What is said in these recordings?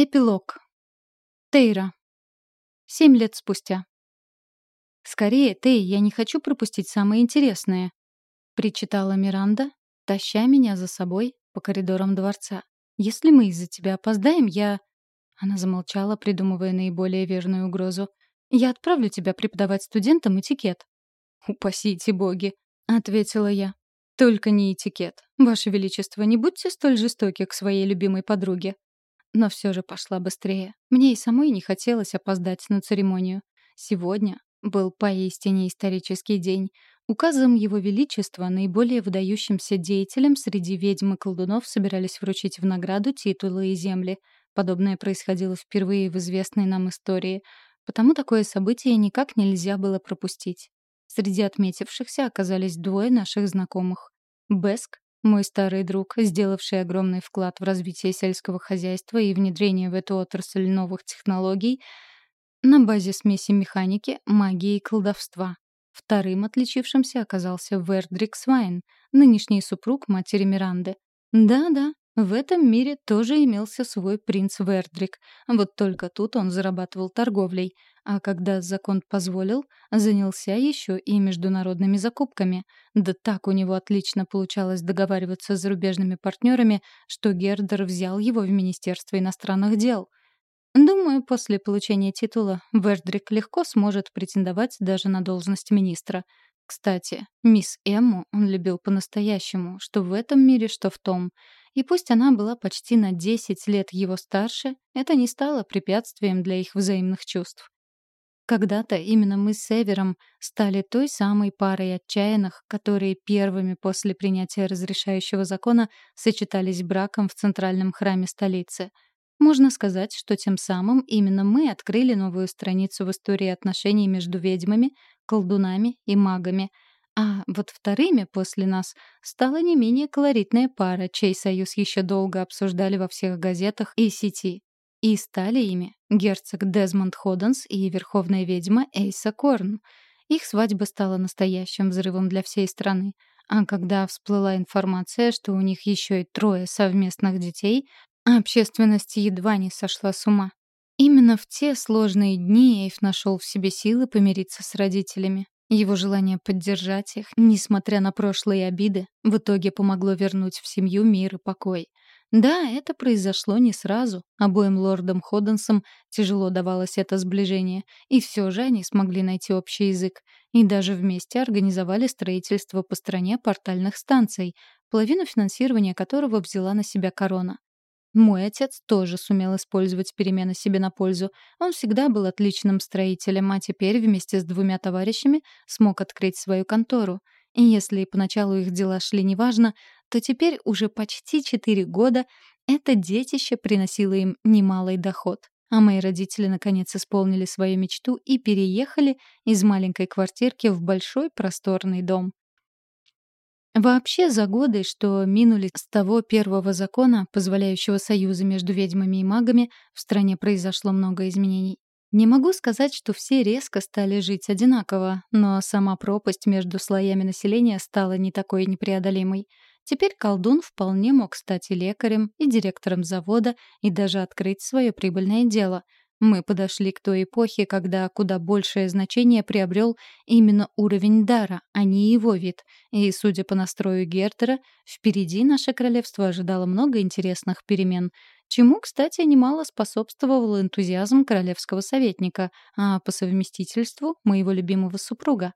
Эпилог. Тейра. Семь лет спустя. «Скорее, Тей, я не хочу пропустить самое интересное», — причитала Миранда, таща меня за собой по коридорам дворца. «Если мы из-за тебя опоздаем, я...» Она замолчала, придумывая наиболее верную угрозу. «Я отправлю тебя преподавать студентам этикет». «Упасите боги», — ответила я. «Только не этикет. Ваше Величество, не будьте столь жестоки к своей любимой подруге но все же пошла быстрее. Мне и самой не хотелось опоздать на церемонию. Сегодня был поистине исторический день. Указом Его Величества наиболее выдающимся деятелям среди ведьм и колдунов собирались вручить в награду титулы и земли. Подобное происходило впервые в известной нам истории, потому такое событие никак нельзя было пропустить. Среди отметившихся оказались двое наших знакомых. Беск мой старый друг, сделавший огромный вклад в развитие сельского хозяйства и внедрение в эту отрасль новых технологий на базе смеси механики, магии и колдовства. Вторым отличившимся оказался Вердрик Свайн, нынешний супруг матери Миранды. Да-да, в этом мире тоже имелся свой принц Вердрик, вот только тут он зарабатывал торговлей, а когда закон позволил, занялся еще и международными закупками. Да так у него отлично получалось договариваться с зарубежными партнерами, что Гердер взял его в Министерство иностранных дел. Думаю, после получения титула Вердрик легко сможет претендовать даже на должность министра — кстати, мисс Эмму он любил по-настоящему, что в этом мире, что в том. И пусть она была почти на 10 лет его старше, это не стало препятствием для их взаимных чувств. Когда-то именно мы с Севером стали той самой парой отчаянных, которые первыми после принятия разрешающего закона сочетались браком в центральном храме столицы. Можно сказать, что тем самым именно мы открыли новую страницу в истории отношений между ведьмами, колдунами и магами. А вот вторыми после нас стала не менее колоритная пара, чей союз еще долго обсуждали во всех газетах и сети. И стали ими герцог Дезмонд Ходденс и верховная ведьма Эйса Корн. Их свадьба стала настоящим взрывом для всей страны. А когда всплыла информация, что у них еще и трое совместных детей, общественность едва не сошла с ума. Именно в те сложные дни Эйв нашел в себе силы помириться с родителями. Его желание поддержать их, несмотря на прошлые обиды, в итоге помогло вернуть в семью мир и покой. Да, это произошло не сразу. Обоим лордам Ходденсам тяжело давалось это сближение, и все же они смогли найти общий язык. И даже вместе организовали строительство по стране портальных станций, половину финансирования которого взяла на себя корона. Мой отец тоже сумел использовать перемены себе на пользу. Он всегда был отличным строителем, а теперь вместе с двумя товарищами смог открыть свою контору. И если поначалу их дела шли неважно, то теперь уже почти четыре года это детище приносило им немалый доход. А мои родители наконец исполнили свою мечту и переехали из маленькой квартирки в большой просторный дом. Вообще, за годы, что минули с того первого закона, позволяющего союзы между ведьмами и магами, в стране произошло много изменений. Не могу сказать, что все резко стали жить одинаково, но сама пропасть между слоями населения стала не такой непреодолимой. Теперь колдун вполне мог стать и лекарем, и директором завода, и даже открыть свое прибыльное дело — мы подошли к той эпохе, когда куда большее значение приобрел именно уровень дара, а не его вид. И, судя по настрою Гертера, впереди наше королевство ожидало много интересных перемен, чему, кстати, немало способствовал энтузиазм королевского советника, а по совместительству моего любимого супруга.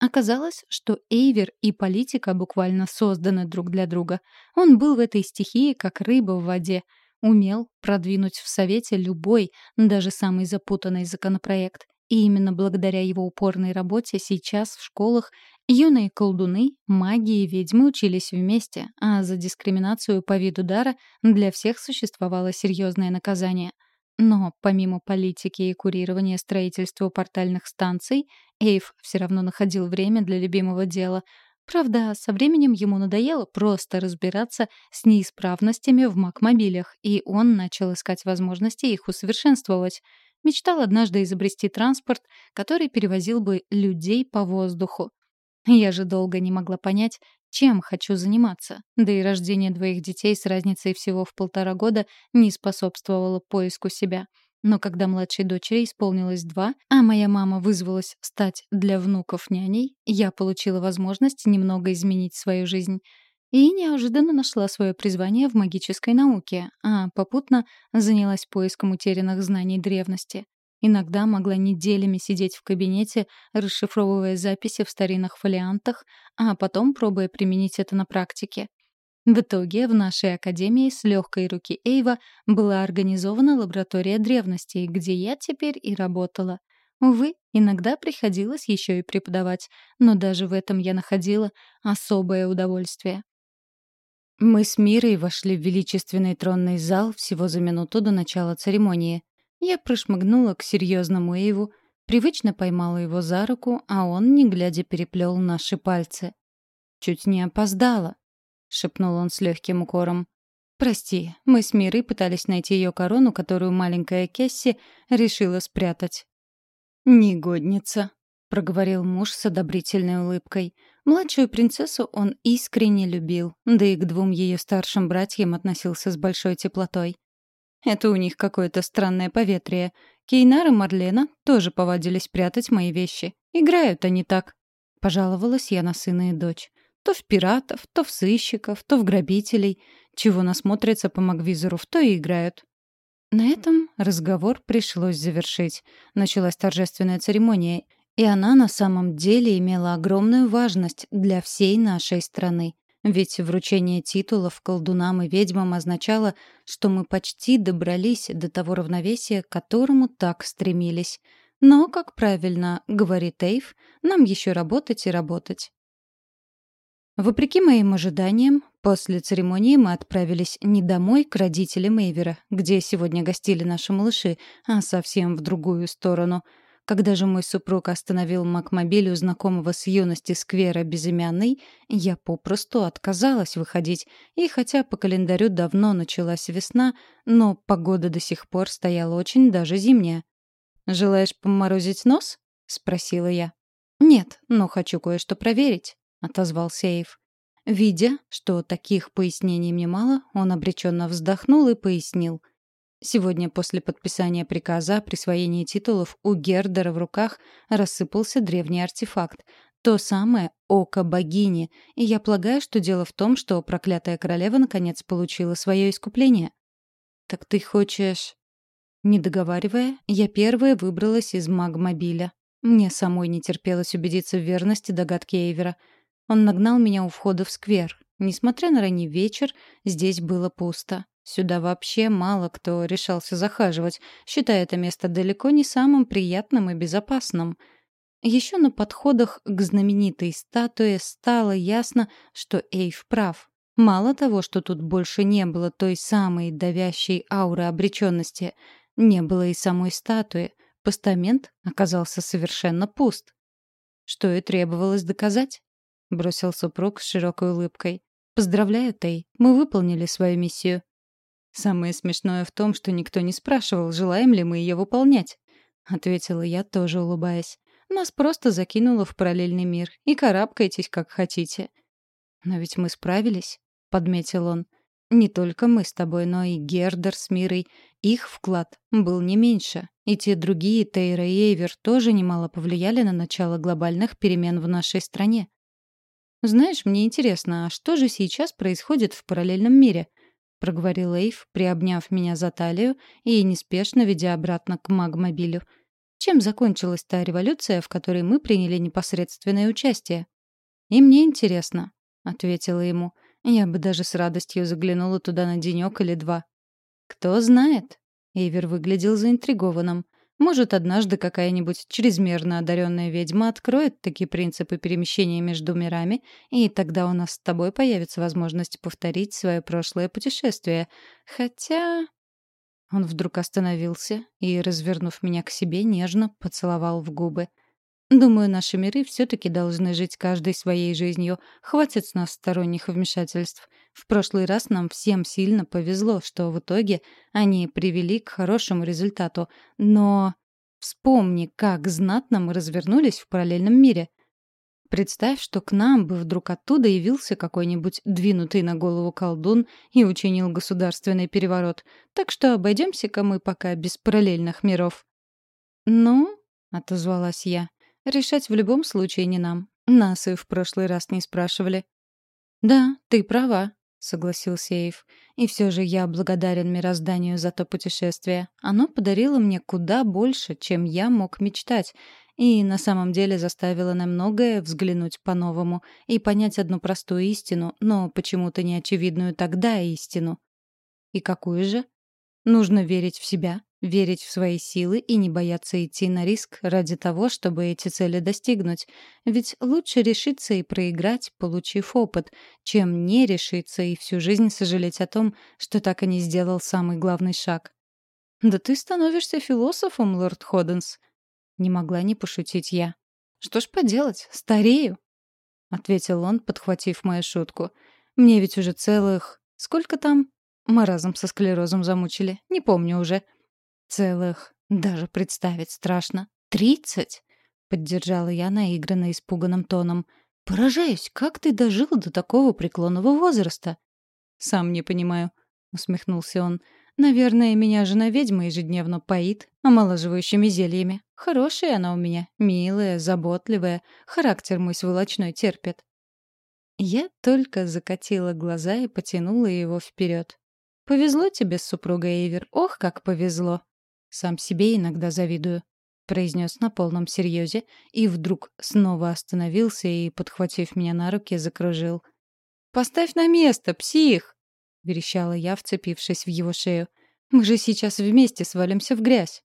Оказалось, что Эйвер и политика буквально созданы друг для друга. Он был в этой стихии как рыба в воде — умел продвинуть в Совете любой, даже самый запутанный законопроект. И именно благодаря его упорной работе сейчас в школах юные колдуны, маги и ведьмы учились вместе, а за дискриминацию по виду дара для всех существовало серьезное наказание. Но помимо политики и курирования строительства портальных станций, Эйв все равно находил время для любимого дела — Правда, со временем ему надоело просто разбираться с неисправностями в макмобилях, и он начал искать возможности их усовершенствовать. Мечтал однажды изобрести транспорт, который перевозил бы людей по воздуху. Я же долго не могла понять, чем хочу заниматься. Да и рождение двоих детей с разницей всего в полтора года не способствовало поиску себя. Но когда младшей дочери исполнилось два, а моя мама вызвалась стать для внуков няней, я получила возможность немного изменить свою жизнь. И неожиданно нашла свое призвание в магической науке, а попутно занялась поиском утерянных знаний древности. Иногда могла неделями сидеть в кабинете, расшифровывая записи в старинных фолиантах, а потом пробуя применить это на практике. В итоге в нашей академии с легкой руки Эйва была организована лаборатория древностей, где я теперь и работала. Увы, иногда приходилось еще и преподавать, но даже в этом я находила особое удовольствие. Мы с Мирой вошли в величественный тронный зал всего за минуту до начала церемонии. Я прошмыгнула к серьезному Эйву, привычно поймала его за руку, а он, не глядя, переплел наши пальцы. Чуть не опоздала. — шепнул он с легким укором. «Прости, мы с Мирой пытались найти ее корону, которую маленькая Кесси решила спрятать». «Негодница», — проговорил муж с одобрительной улыбкой. Младшую принцессу он искренне любил, да и к двум ее старшим братьям относился с большой теплотой. Это у них какое-то странное поветрие. Кейнар и Марлена тоже повадились прятать мои вещи. Играют они так. Пожаловалась я на сына и дочь. То в пиратов, то в сыщиков, то в грабителей. Чего насмотрятся по Магвизору, в то и играют. На этом разговор пришлось завершить. Началась торжественная церемония, и она на самом деле имела огромную важность для всей нашей страны. Ведь вручение титулов колдунам и ведьмам означало, что мы почти добрались до того равновесия, к которому так стремились. Но, как правильно говорит Эйв, нам еще работать и работать. Вопреки моим ожиданиям, после церемонии мы отправились не домой к родителям Эйвера, где сегодня гостили наши малыши, а совсем в другую сторону. Когда же мой супруг остановил Макмобиль у знакомого с юности сквера Безымянный, я попросту отказалась выходить, и хотя по календарю давно началась весна, но погода до сих пор стояла очень даже зимняя. «Желаешь поморозить нос?» — спросила я. «Нет, но хочу кое-что проверить» отозвался Эйв. Видя, что таких пояснений мне мало, он обреченно вздохнул и пояснил. Сегодня после подписания приказа о присвоении титулов у Гердера в руках рассыпался древний артефакт. То самое око богини, и я полагаю, что дело в том, что проклятая королева наконец получила свое искупление. «Так ты хочешь...» Не договаривая, я первая выбралась из магмобиля. Мне самой не терпелось убедиться в верности догадки Эйвера — он нагнал меня у входа в сквер. Несмотря на ранний вечер, здесь было пусто. Сюда вообще мало кто решался захаживать, считая это место далеко не самым приятным и безопасным. Еще на подходах к знаменитой статуе стало ясно, что Эйв прав. Мало того, что тут больше не было той самой давящей ауры обреченности, не было и самой статуи. Постамент оказался совершенно пуст. Что и требовалось доказать бросил супруг с широкой улыбкой. Поздравляю, Тей, мы выполнили свою миссию. Самое смешное в том, что никто не спрашивал, желаем ли мы ее выполнять, ответила я, тоже улыбаясь. Нас просто закинуло в параллельный мир, и карабкайтесь как хотите. Но ведь мы справились, подметил он. Не только мы с тобой, но и Гердер с Мирой. Их вклад был не меньше. И те другие, Тейра и Эйвер, тоже немало повлияли на начало глобальных перемен в нашей стране. «Знаешь, мне интересно, а что же сейчас происходит в параллельном мире?» — проговорил Эйв, приобняв меня за талию и неспешно ведя обратно к магмобилю. «Чем закончилась та революция, в которой мы приняли непосредственное участие?» «И мне интересно», — ответила ему. «Я бы даже с радостью заглянула туда на денек или два». «Кто знает?» Эйвер выглядел заинтригованным. Может, однажды какая-нибудь чрезмерно одаренная ведьма откроет такие принципы перемещения между мирами, и тогда у нас с тобой появится возможность повторить свое прошлое путешествие. Хотя... Он вдруг остановился и, развернув меня к себе, нежно поцеловал в губы. Думаю, наши миры все-таки должны жить каждой своей жизнью. Хватит с нас сторонних вмешательств. В прошлый раз нам всем сильно повезло, что в итоге они привели к хорошему результату. Но вспомни, как знатно мы развернулись в параллельном мире. Представь, что к нам бы вдруг оттуда явился какой-нибудь двинутый на голову колдун и учинил государственный переворот. Так что обойдемся-ка мы пока без параллельных миров. «Ну?» — отозвалась я. «Решать в любом случае не нам. Нас и в прошлый раз не спрашивали». «Да, ты права», — согласился Эйв. «И все же я благодарен мирозданию за то путешествие. Оно подарило мне куда больше, чем я мог мечтать, и на самом деле заставило на многое взглянуть по-новому и понять одну простую истину, но почему-то неочевидную тогда истину. И какую же? Нужно верить в себя, верить в свои силы и не бояться идти на риск ради того, чтобы эти цели достигнуть. Ведь лучше решиться и проиграть, получив опыт, чем не решиться и всю жизнь сожалеть о том, что так и не сделал самый главный шаг. «Да ты становишься философом, лорд Ходденс», — не могла не пошутить я. «Что ж поделать, старею», — ответил он, подхватив мою шутку. «Мне ведь уже целых... Сколько там? Мы разом со склерозом замучили. Не помню уже. Целых. Даже представить страшно. Тридцать? Поддержала я наигранно испуганным тоном. Поражаюсь, как ты дожил до такого преклонного возраста? Сам не понимаю, усмехнулся он. Наверное, меня жена ведьма ежедневно поит омолаживающими зельями. Хорошая она у меня, милая, заботливая, характер мой сволочной терпит. Я только закатила глаза и потянула его вперед. «Повезло тебе с супругой Эйвер, ох, как повезло!» «Сам себе иногда завидую», — произнес на полном серьезе, и вдруг снова остановился и, подхватив меня на руки, закружил. «Поставь на место, псих!» — верещала я, вцепившись в его шею. «Мы же сейчас вместе свалимся в грязь».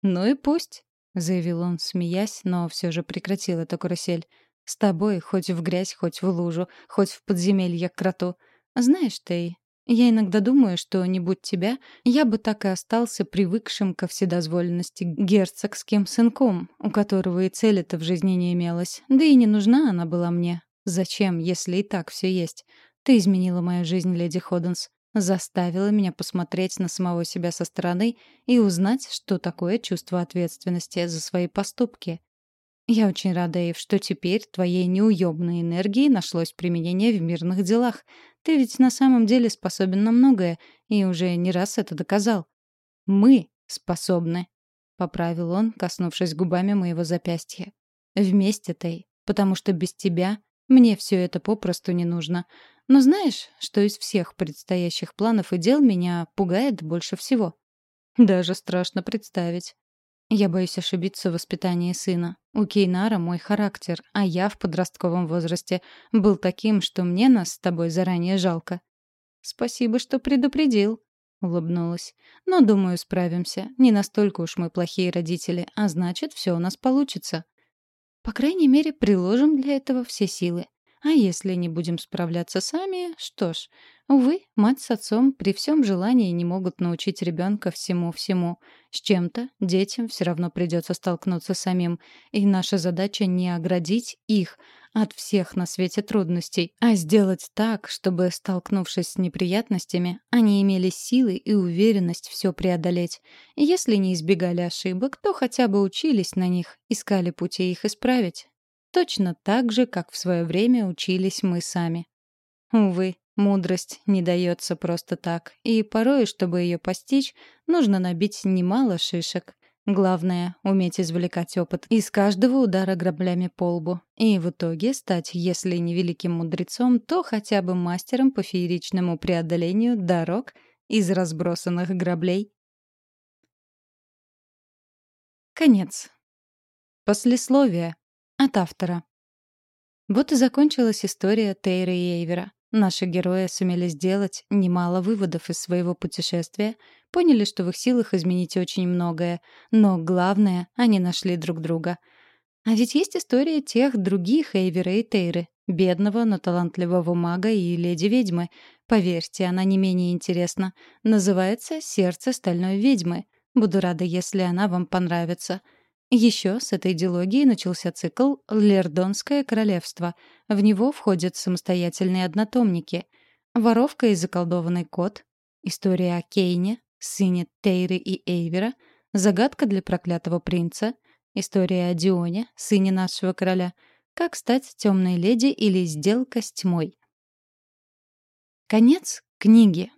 «Ну и пусть», — заявил он, смеясь, но все же прекратил эту карусель. «С тобой хоть в грязь, хоть в лужу, хоть в подземелье к кроту. Знаешь, ты, я иногда думаю, что, не будь тебя, я бы так и остался привыкшим ко вседозволенности герцогским сынком, у которого и цели-то в жизни не имелось. Да и не нужна она была мне. Зачем, если и так все есть? Ты изменила мою жизнь, леди Ходденс. Заставила меня посмотреть на самого себя со стороны и узнать, что такое чувство ответственности за свои поступки. Я очень рада, Эйв, что теперь твоей неуемной энергии нашлось применение в мирных делах. Ты ведь на самом деле способен на многое, и уже не раз это доказал. Мы способны, — поправил он, коснувшись губами моего запястья. Вместе, Тей, потому что без тебя мне все это попросту не нужно. Но знаешь, что из всех предстоящих планов и дел меня пугает больше всего? Даже страшно представить. Я боюсь ошибиться в воспитании сына. У Кейнара мой характер, а я в подростковом возрасте был таким, что мне нас с тобой заранее жалко. Спасибо, что предупредил, улыбнулась. Но, думаю, справимся. Не настолько уж мы плохие родители, а значит, все у нас получится. По крайней мере, приложим для этого все силы. А если не будем справляться сами, что ж, увы, мать с отцом при всем желании не могут научить ребенка всему-всему. С чем-то детям все равно придется столкнуться самим, и наша задача не оградить их от всех на свете трудностей, а сделать так, чтобы, столкнувшись с неприятностями, они имели силы и уверенность все преодолеть. если не избегали ошибок, то хотя бы учились на них, искали пути их исправить. Точно так же, как в свое время учились мы сами. Увы, мудрость не дается просто так, и порой, чтобы ее постичь, нужно набить немало шишек. Главное — уметь извлекать опыт из каждого удара граблями по лбу. И в итоге стать, если не великим мудрецом, то хотя бы мастером по фееричному преодолению дорог из разбросанных граблей. Конец. Послесловие. От автора. Вот и закончилась история Тейра и Эйвера. Наши герои сумели сделать немало выводов из своего путешествия, поняли, что в их силах изменить очень многое, но главное, они нашли друг друга. А ведь есть история тех других Эйвера и Тейры, бедного, но талантливого мага и леди-ведьмы. Поверьте, она не менее интересна. Называется «Сердце стальной ведьмы». Буду рада, если она вам понравится. Еще с этой идеологии начался цикл «Лердонское королевство». В него входят самостоятельные однотомники. «Воровка и заколдованный кот», «История о Кейне», «Сыне Тейры и Эйвера», «Загадка для проклятого принца», «История о Дионе», сыне нашего короля, Как стать темной леди или сделка с тьмой. Конец книги.